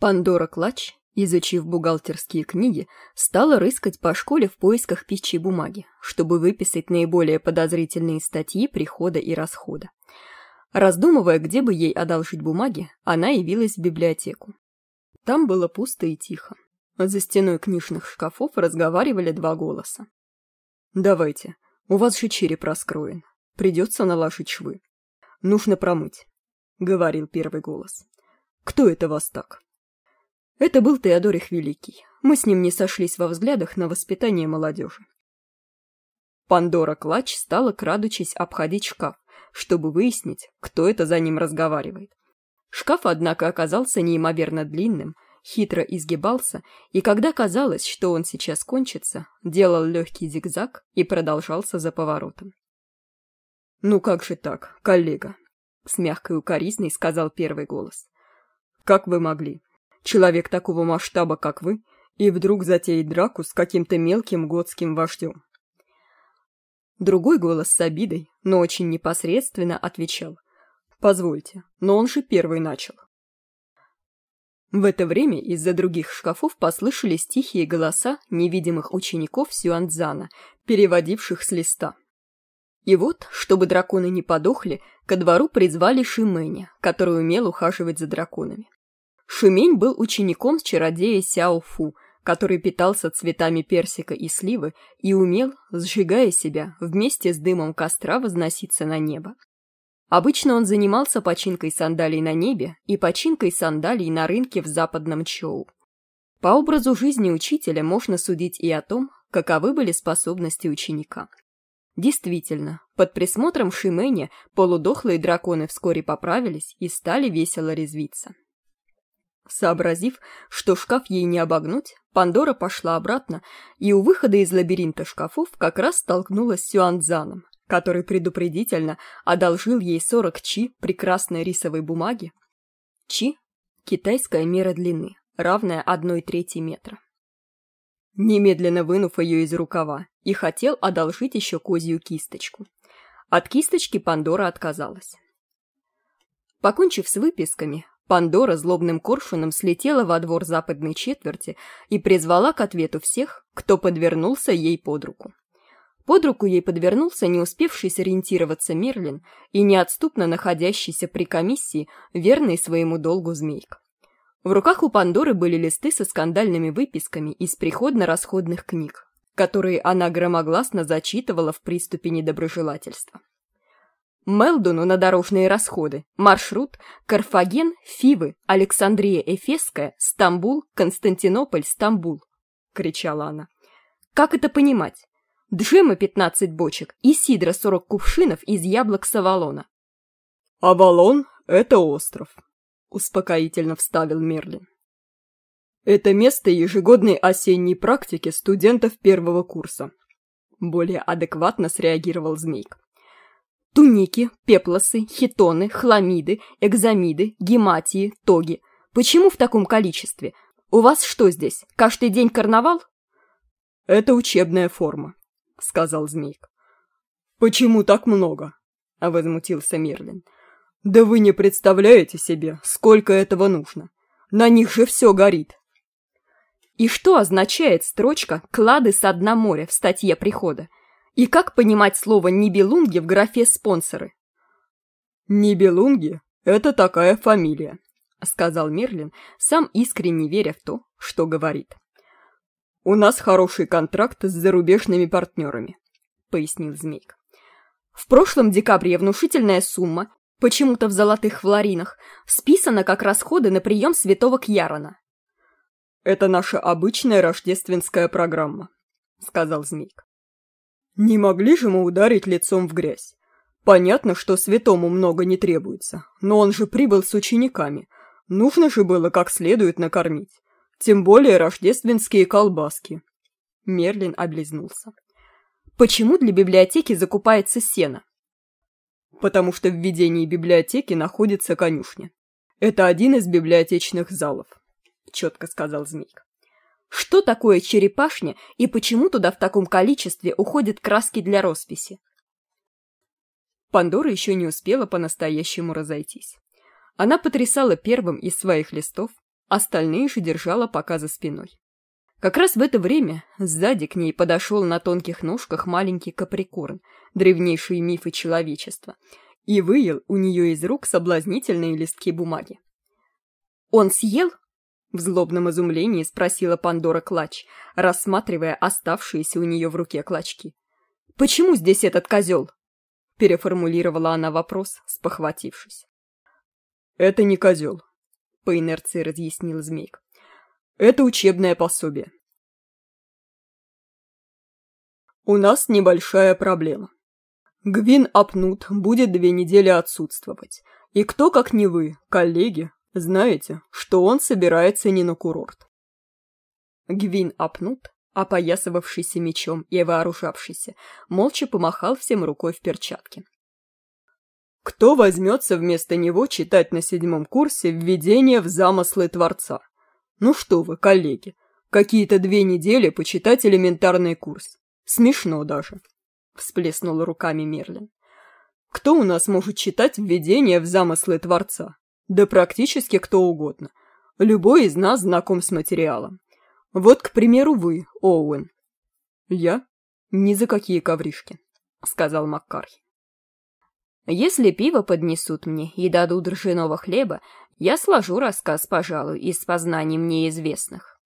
Пандора Клач, изучив бухгалтерские книги, стала рыскать по школе в поисках пищи бумаги, чтобы выписать наиболее подозрительные статьи прихода и расхода. Раздумывая, где бы ей одолжить бумаги, она явилась в библиотеку. Там было пусто и тихо. За стеной книжных шкафов разговаривали два голоса. «Давайте, у вас же череп раскроен. Придется наложить швы. Нужно промыть», — говорил первый голос. «Кто это вас так?» Это был Теодорих Великий. Мы с ним не сошлись во взглядах на воспитание молодежи. Пандора Клач стала, крадучись, обходить шкаф, чтобы выяснить, кто это за ним разговаривает. Шкаф, однако, оказался неимоверно длинным, хитро изгибался, и когда казалось, что он сейчас кончится, делал легкий зигзаг и продолжался за поворотом. «Ну как же так, коллега?» — с мягкой укоризной сказал первый голос. «Как вы могли? Человек такого масштаба, как вы, и вдруг затеять драку с каким-то мелким готским вождем. Другой голос с обидой, но очень непосредственно отвечал. «Позвольте, но он же первый начал». В это время из-за других шкафов послышались тихие голоса невидимых учеников Сюанцзана, переводивших с листа. И вот, чтобы драконы не подохли, ко двору призвали Шименя, который умел ухаживать за драконами. Шумень был учеником чародея Сяо Фу, который питался цветами персика и сливы и умел, сжигая себя, вместе с дымом костра возноситься на небо. Обычно он занимался починкой сандалий на небе и починкой сандалий на рынке в западном Чоу. По образу жизни учителя можно судить и о том, каковы были способности ученика. Действительно, под присмотром Шименя полудохлые драконы вскоре поправились и стали весело резвиться. Сообразив, что шкаф ей не обогнуть, Пандора пошла обратно и у выхода из лабиринта шкафов как раз столкнулась с Сюанзаном, который предупредительно одолжил ей 40 чи прекрасной рисовой бумаги. Чи – китайская мера длины, равная одной трети метра. Немедленно вынув ее из рукава, и хотел одолжить еще козью кисточку. От кисточки Пандора отказалась. Покончив с выписками, Пандора злобным коршуном слетела во двор западной четверти и призвала к ответу всех, кто подвернулся ей под руку. Под руку ей подвернулся не успевший сориентироваться Мерлин и неотступно находящийся при комиссии, верный своему долгу змейк. В руках у Пандоры были листы со скандальными выписками из приходно-расходных книг, которые она громогласно зачитывала в приступе недоброжелательства. Мелдону на дорожные расходы. Маршрут Карфаген, Фивы, Александрия Эфесская, Стамбул, Константинополь, Стамбул. Кричала она. Как это понимать? Джема 15 бочек и сидра 40 кувшинов из яблок с Авалона. Авалон — это остров, успокоительно вставил Мерлин. Это место ежегодной осенней практики студентов первого курса. Более адекватно среагировал Змейк. Туники, пеплосы, хитоны, хламиды, экзамиды, гематии, тоги. Почему в таком количестве? У вас что здесь, каждый день карнавал? Это учебная форма, сказал Змейк. Почему так много? Возмутился Мерлин. Да вы не представляете себе, сколько этого нужно. На них же все горит. И что означает строчка «клады со дна моря» в статье прихода? И как понимать слово «нибелунги» в графе «спонсоры»? «Нибелунги — это такая фамилия», — сказал Мерлин, сам искренне веря в то, что говорит. «У нас хороший контракт с зарубежными партнерами», — пояснил Змейк. «В прошлом декабре внушительная сумма, почему-то в золотых флоринах, списана как расходы на прием святого Кьярона». «Это наша обычная рождественская программа», — сказал Змейк. Не могли же мы ударить лицом в грязь? Понятно, что святому много не требуется, но он же прибыл с учениками. Нужно же было как следует накормить. Тем более рождественские колбаски. Мерлин облизнулся. Почему для библиотеки закупается сено? Потому что в ведении библиотеки находится конюшня. Это один из библиотечных залов, четко сказал Змейк. Что такое черепашня и почему туда в таком количестве уходят краски для росписи? Пандора еще не успела по-настоящему разойтись. Она потрясала первым из своих листов, Остальные же держала пока за спиной. Как раз в это время сзади к ней подошел на тонких ножках маленький каприкорн, древнейшие мифы человечества, и выел у нее из рук соблазнительные листки бумаги. «Он съел?» — в злобном изумлении спросила Пандора Клач, рассматривая оставшиеся у нее в руке клочки. «Почему здесь этот козел?» — переформулировала она вопрос, спохватившись. «Это не козел», — по инерции разъяснил Змейк. Это учебное пособие. У нас небольшая проблема. Гвин Апнут будет две недели отсутствовать. И кто, как не вы, коллеги, знаете, что он собирается не на курорт. Гвин Апнут, опоясывавшийся мечом и вооружавшийся, молча помахал всем рукой в перчатке. Кто возьмется вместо него читать на седьмом курсе «Введение в замыслы Творца»? Ну что вы, коллеги, какие-то две недели почитать элементарный курс. Смешно даже. Всплеснула руками Мерлин. Кто у нас может читать введение в замыслы Творца? Да практически кто угодно. Любой из нас знаком с материалом. Вот, к примеру, вы, Оуэн. Я? Ни за какие ковришки, сказал Маккархи. Если пиво поднесут мне и дадут ржаного хлеба, я сложу рассказ, пожалуй, из познаний мне известных.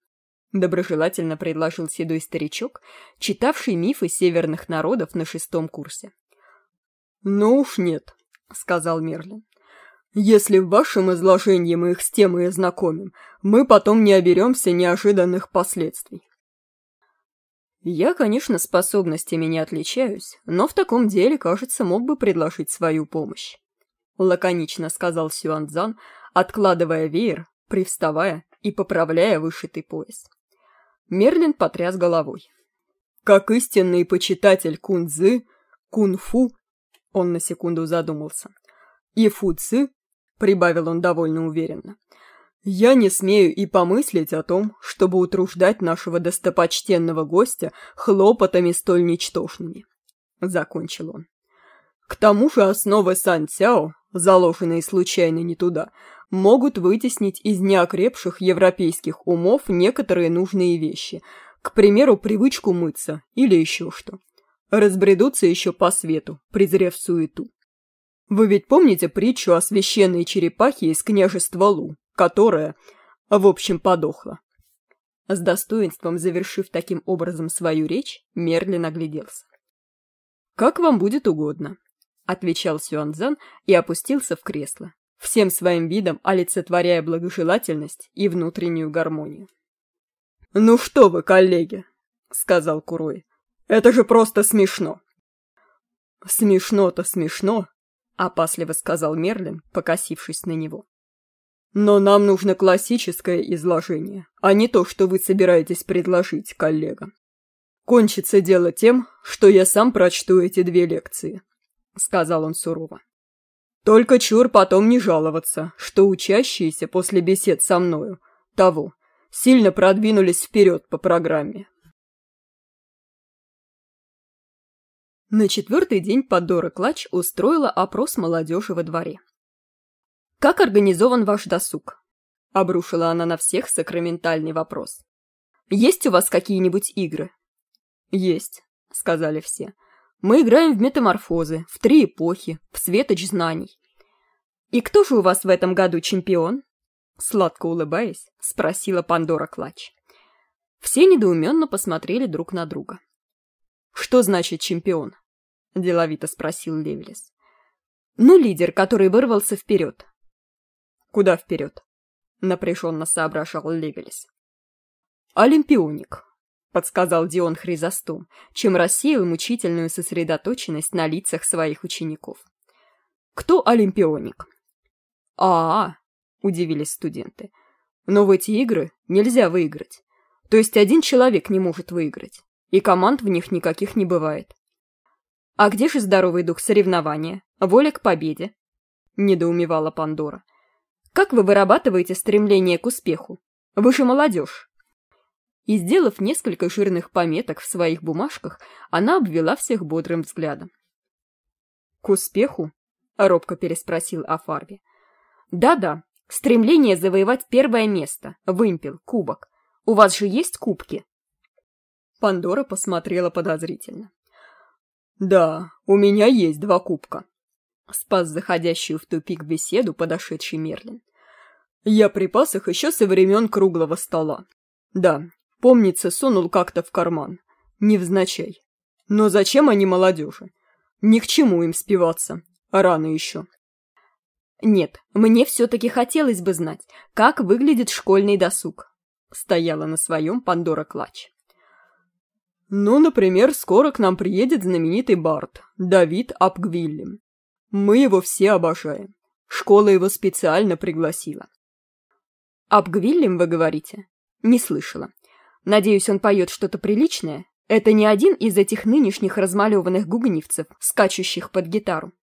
Доброжелательно предложил седой старичок, читавший мифы северных народов на шестом курсе. «Ну уж нет», — сказал Мерлин. «Если в вашем изложении мы их с темой ознакомим, мы потом не оберемся неожиданных последствий». «Я, конечно, способностями не отличаюсь, но в таком деле, кажется, мог бы предложить свою помощь», — лаконично сказал Сюанзан, откладывая веер, привставая и поправляя вышитый пояс. Мерлин потряс головой. «Как истинный почитатель кунзы, кунфу...» Он на секунду задумался. «И фуци», — прибавил он довольно уверенно, «я не смею и помыслить о том, чтобы утруждать нашего достопочтенного гостя хлопотами столь ничтожными», — закончил он. «К тому же основы Сан-Цяо, заложенные случайно не туда, — могут вытеснить из неокрепших европейских умов некоторые нужные вещи, к примеру, привычку мыться или еще что. Разбредутся еще по свету, презрев суету. Вы ведь помните притчу о священной черепахе из княжества Лу, которая, в общем, подохла? С достоинством завершив таким образом свою речь, Мерлин огляделся. «Как вам будет угодно», — отвечал Сюанзан и опустился в кресло, всем своим видом олицетворяя благожелательность и внутреннюю гармонию. «Ну что вы, коллеги!» — сказал Курой. «Это же просто смешно!» «Смешно-то смешно!» — опасливо сказал Мерлин, покосившись на него. «Но нам нужно классическое изложение, а не то, что вы собираетесь предложить, коллега. Кончится дело тем, что я сам прочту эти две лекции», — сказал он сурово. Только чур потом не жаловаться, что учащиеся после бесед со мною, того, сильно продвинулись вперед по программе. На четвертый день Подора Клач устроила опрос молодежи во дворе. «Как организован ваш досуг?» — обрушила она на всех сакраментальный вопрос. «Есть у вас какие-нибудь игры?» «Есть», — сказали все. Мы играем в метаморфозы, в три эпохи, в светоч знаний. И кто же у вас в этом году чемпион? Сладко улыбаясь, спросила Пандора Клач. Все недоуменно посмотрели друг на друга. «Что значит чемпион?» – деловито спросил Левелес. «Ну, лидер, который вырвался вперед». «Куда вперед?» – напряженно соображал Левелес. «Олимпионик», подсказал Дион Хризостом, чем рассеял мучительную сосредоточенность на лицах своих учеников. «Кто олимпионик?» «А-а-а!» – удивились студенты. «Но в эти игры нельзя выиграть. То есть один человек не может выиграть, и команд в них никаких не бывает. А где же здоровый дух соревнования, воля к победе?» – недоумевала Пандора. «Как вы вырабатываете стремление к успеху? Вы же молодежь!» и, сделав несколько жирных пометок в своих бумажках, она обвела всех бодрым взглядом. «К успеху?» — робко переспросил Афарви. «Да-да, Стремление завоевать первое место, вымпел, кубок. У вас же есть кубки?» Пандора посмотрела подозрительно. «Да, у меня есть два кубка», — спас заходящую в тупик беседу подошедший Мерлин. «Я припас их еще со времен круглого стола. Да, помнится, сунул как-то в карман. Невзначай. Но зачем они молодежи? Ни к чему им спиваться. Рано еще». «Нет, мне все-таки хотелось бы знать, как выглядит школьный досуг», — стояла на своем Пандора Клач. «Ну, например, скоро к нам приедет знаменитый Барт, Давид Апгвиллем. Мы его все обожаем. Школа его специально пригласила». «Апгвиллем, вы говорите?» «Не слышала. Надеюсь, он поет что-то приличное? Это не один из этих нынешних размалеванных гугнивцев, скачущих под гитару?»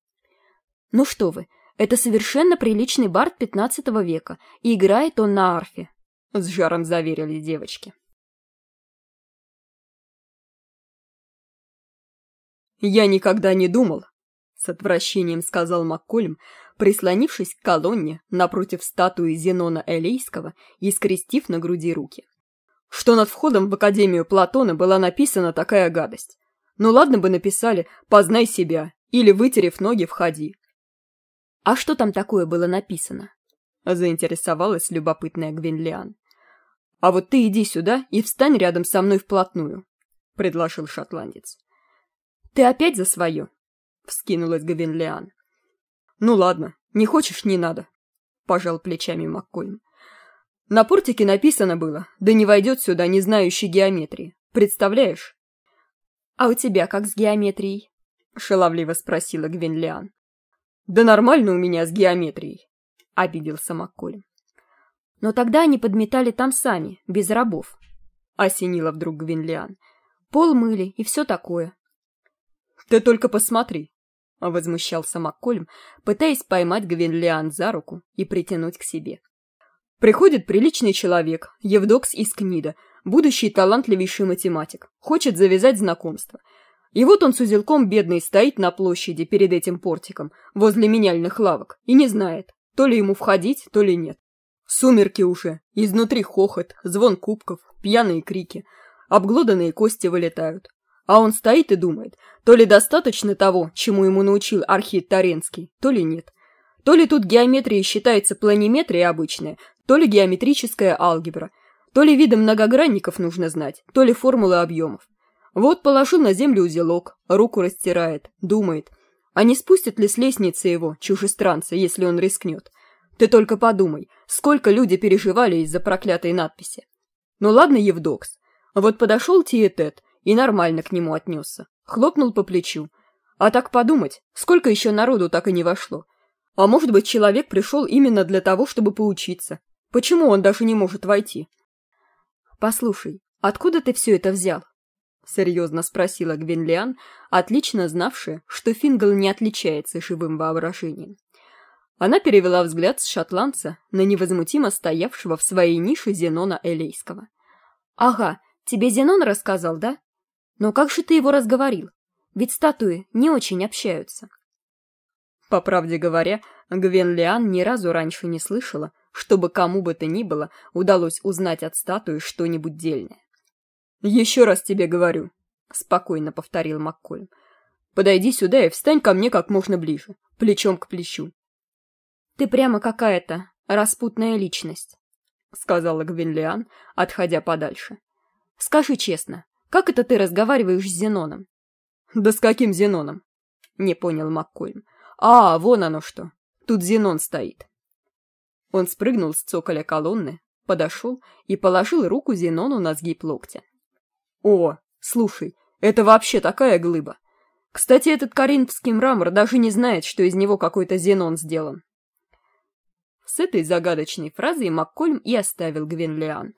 «Ну что вы, это совершенно приличный бард пятнадцатого века, и играет он на арфе», — с жаром заверили девочки. «Я никогда не думал», — с отвращением сказал Маккольм, прислонившись к колонне напротив статуи Зенона Элейского и скрестив на груди руки. «Что над входом в Академию Платона была написана такая гадость. Ну ладно бы написали «познай себя» или «вытерев ноги, входи». «А что там такое было написано?» — заинтересовалась любопытная Гвинлиан. «А вот ты иди сюда и встань рядом со мной вплотную», — предложил шотландец. «Ты опять за свое?» — вскинулась Гавинлиан. «Ну ладно, не хочешь — не надо», — пожал плечами Маккольм. «На портике написано было, да не войдет сюда не знающий геометрии. Представляешь?» «А у тебя как с геометрией?» — шаловливо спросила Гвинлиан. «Да нормально у меня с геометрией», — обиделся Маккольм. «Но тогда они подметали там сами, без рабов», — осенила вдруг Гвинлиан. «Пол мыли и все такое. «Ты только посмотри!» — возмущался Маккольм, пытаясь поймать Гвинлиан за руку и притянуть к себе. Приходит приличный человек, Евдокс из Книда, будущий талантливейший математик, хочет завязать знакомство. И вот он с узелком бедный стоит на площади перед этим портиком, возле меняльных лавок, и не знает, то ли ему входить, то ли нет. Сумерки уже, изнутри хохот, звон кубков, пьяные крики, обглоданные кости вылетают. А он стоит и думает, то ли достаточно того, чему ему научил Архит Таренский, то ли нет. То ли тут геометрия считается планиметрией обычная, то ли геометрическая алгебра, то ли видом многогранников нужно знать, то ли формулы объемов. Вот положил на землю узелок, руку растирает, думает, а не спустят ли с лестницы его, чужестранца, если он рискнет. Ты только подумай, сколько люди переживали из-за проклятой надписи. Ну ладно, Евдокс, вот подошел Тиетет и нормально к нему отнесся. Хлопнул по плечу. А так подумать, сколько еще народу так и не вошло. А может быть, человек пришел именно для того, чтобы поучиться. Почему он даже не может войти? «Послушай, откуда ты все это взял?» — серьезно спросила Гвинлиан, отлично знавшая, что Фингал не отличается живым воображением. Она перевела взгляд с шотландца на невозмутимо стоявшего в своей нише Зенона Элейского. «Ага, тебе Зенон рассказал, да? Но как же ты его разговорил? Ведь статуи не очень общаются. По правде говоря, Гвен Лиан ни разу раньше не слышала, чтобы кому бы то ни было удалось узнать от статуи что-нибудь дельное. «Еще раз тебе говорю», — спокойно повторил Маккольм. «Подойди сюда и встань ко мне как можно ближе, плечом к плечу». «Ты прямо какая-то распутная личность», — сказала Гвинлиан, отходя подальше. «Скажи честно, как это ты разговариваешь с Зеноном? Да с каким Зеноном? Не понял Маккольм. А, вон оно что. Тут Зенон стоит. Он спрыгнул с цоколя колонны, подошел и положил руку Зенону на сгиб локтя. О, слушай, это вообще такая глыба. Кстати, этот коринфский мрамор даже не знает, что из него какой-то Зенон сделан. С этой загадочной фразой Маккольм и оставил Гвенлиан.